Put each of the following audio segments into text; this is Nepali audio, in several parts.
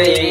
Yeah.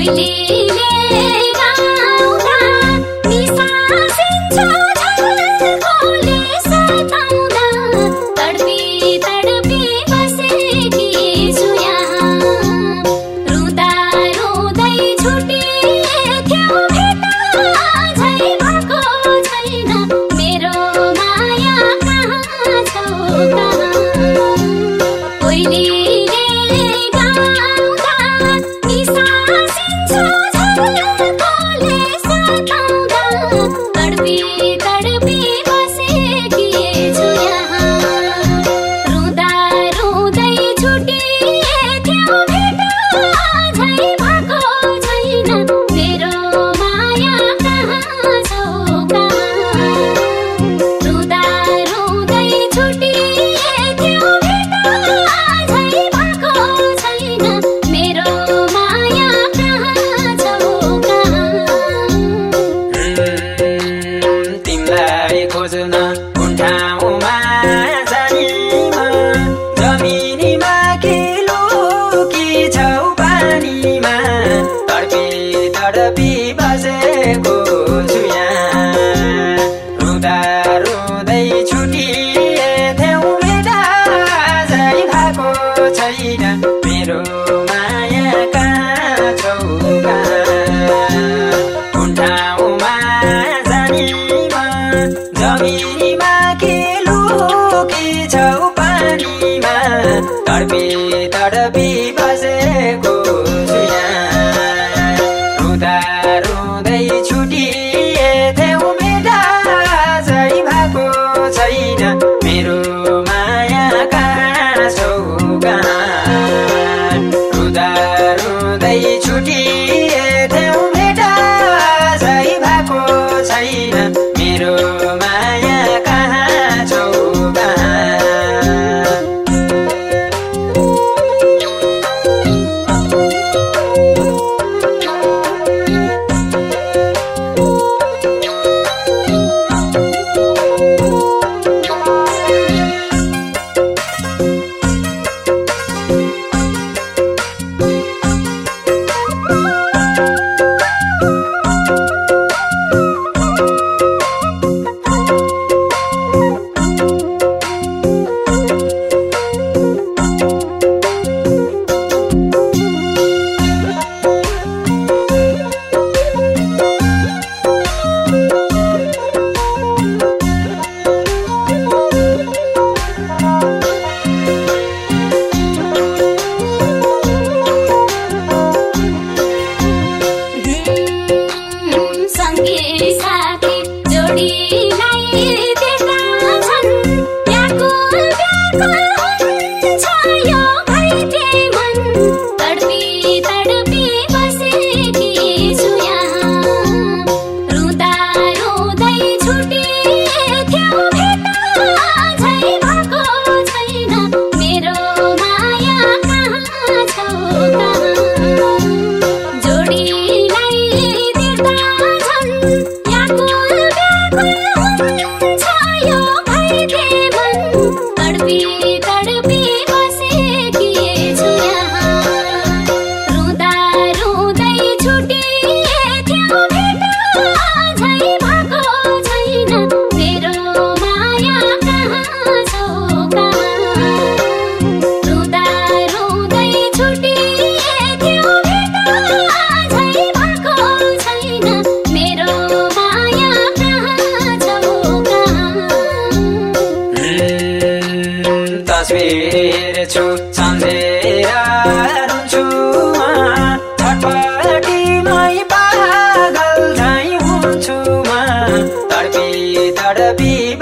कोई तेरे छ यो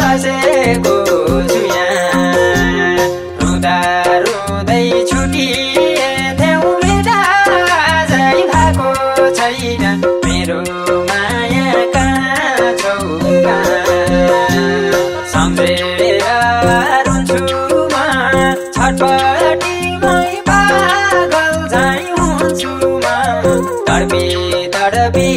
बसेको छु यहाँ रुँदा रुँदै छुटिए देउदा झै भएको छैन। मेरो माया कहाँ छौ सम्झेर रुन्छु म छटपटी मै पागल झै हुन्छु म। तडपी तडपी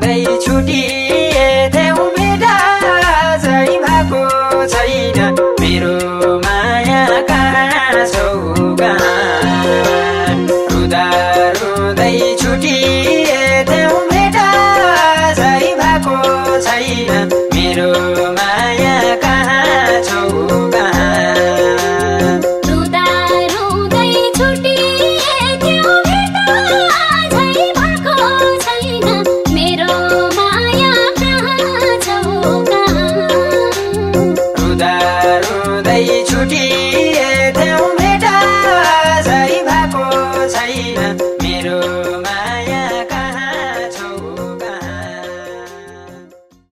छुटी।